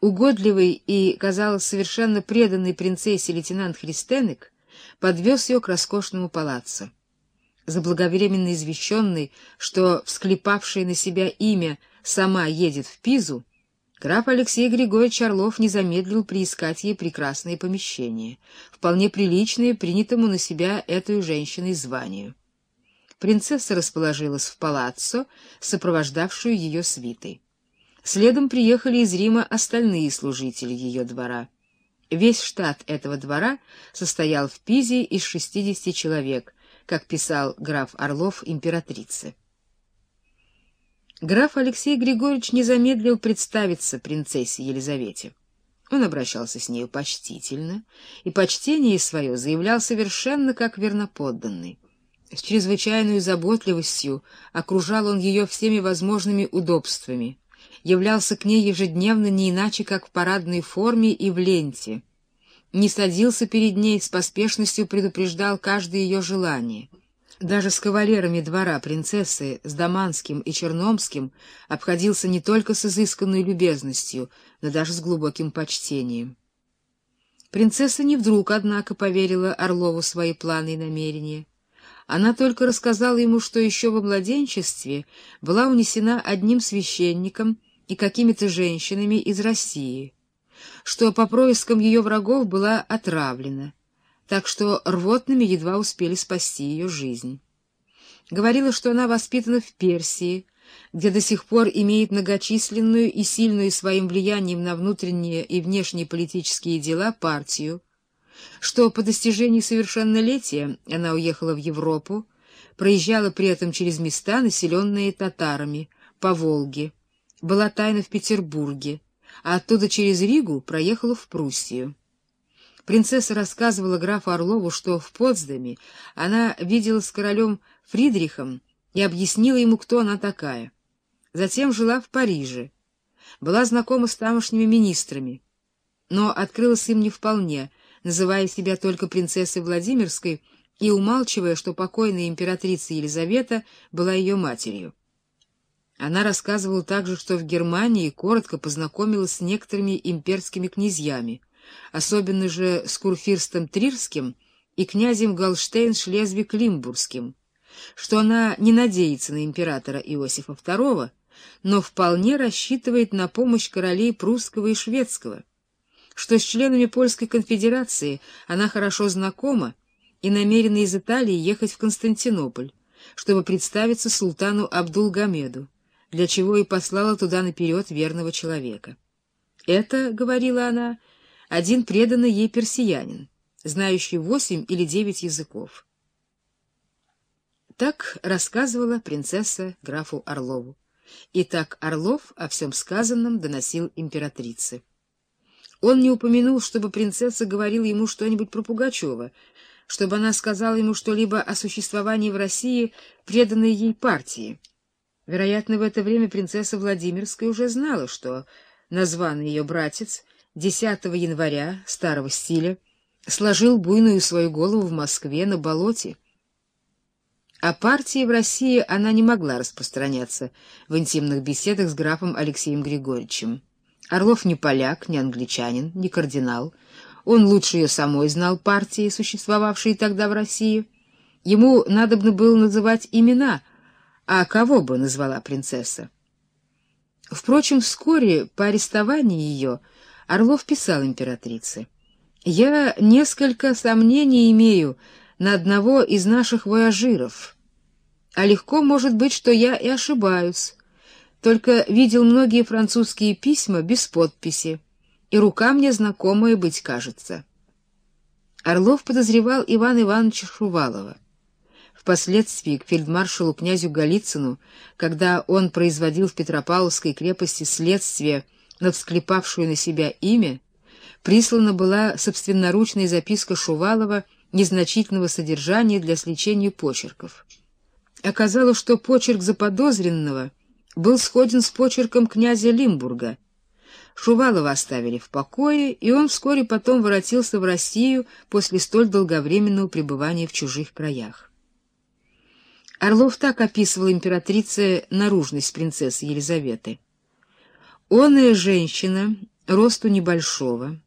Угодливый и, казалось, совершенно преданный принцессе лейтенант Христенек подвез ее к роскошному палаццу. Заблаговременно извещенный, что всклепавшее на себя имя сама едет в Пизу, граф Алексей Григорьевич Орлов не замедлил приискать ей прекрасные помещения, вполне приличные принятому на себя этой женщиной званию. Принцесса расположилась в палаццо, сопровождавшую ее свитой. Следом приехали из Рима остальные служители ее двора. Весь штат этого двора состоял в Пизе из 60 человек, как писал граф Орлов императрице. Граф Алексей Григорьевич не замедлил представиться принцессе Елизавете. Он обращался с нею почтительно, и почтение свое заявлял совершенно как верноподданный. С чрезвычайной заботливостью окружал он ее всеми возможными удобствами, являлся к ней ежедневно не иначе, как в парадной форме и в ленте. Не садился перед ней, с поспешностью предупреждал каждое ее желание. Даже с кавалерами двора принцессы, с Даманским и Черномским, обходился не только с изысканной любезностью, но даже с глубоким почтением. Принцесса не вдруг, однако, поверила Орлову свои планы и намерения. Она только рассказала ему, что еще во младенчестве была унесена одним священником и какими-то женщинами из России, что по проискам ее врагов была отравлена, так что рвотными едва успели спасти ее жизнь. Говорила, что она воспитана в Персии, где до сих пор имеет многочисленную и сильную своим влиянием на внутренние и внешние политические дела партию, что по достижении совершеннолетия она уехала в Европу, проезжала при этом через места, населенные татарами, по Волге, была тайно в Петербурге, а оттуда через Ригу проехала в Пруссию. Принцесса рассказывала графу Орлову, что в Потсдаме она видела с королем Фридрихом и объяснила ему, кто она такая. Затем жила в Париже, была знакома с тамошними министрами, но открылась им не вполне, называя себя только принцессой Владимирской и умалчивая, что покойная императрица Елизавета была ее матерью. Она рассказывала также, что в Германии коротко познакомилась с некоторыми имперскими князьями, особенно же с курфирстом Трирским и князем Галштейн-Шлезвиг-Лимбургским, что она не надеется на императора Иосифа II, но вполне рассчитывает на помощь королей прусского и шведского, что с членами Польской конфедерации она хорошо знакома и намерена из Италии ехать в Константинополь, чтобы представиться султану Абдулгамеду для чего и послала туда наперед верного человека. Это, — говорила она, — один преданный ей персиянин, знающий восемь или девять языков. Так рассказывала принцесса графу Орлову. И так Орлов о всем сказанном доносил императрице. Он не упомянул, чтобы принцесса говорила ему что-нибудь про Пугачева, чтобы она сказала ему что-либо о существовании в России преданной ей партии, Вероятно, в это время принцесса Владимирская уже знала, что названный ее братец 10 января старого стиля сложил буйную свою голову в Москве на болоте. О партии в России она не могла распространяться в интимных беседах с графом Алексеем Григорьевичем. Орлов не поляк, не англичанин, не кардинал. Он лучше ее самой знал партии, существовавшие тогда в России. Ему надобно было называть имена — а кого бы назвала принцесса? Впрочем, вскоре по арестовании ее Орлов писал императрице. «Я несколько сомнений имею на одного из наших вояжиров, а легко может быть, что я и ошибаюсь, только видел многие французские письма без подписи, и рука мне знакомая быть кажется». Орлов подозревал Ивана Ивановича Шувалова. Впоследствии к фельдмаршалу князю Голицыну, когда он производил в Петропавловской крепости следствие над всклепавшую на себя имя, прислана была собственноручная записка Шувалова незначительного содержания для сличения почерков. Оказалось, что почерк заподозренного был сходен с почерком князя Лимбурга. Шувалова оставили в покое, и он вскоре потом воротился в Россию после столь долговременного пребывания в чужих краях. Орлов так описывал императрице наружность принцессы Елизаветы. «Оная женщина росту небольшого,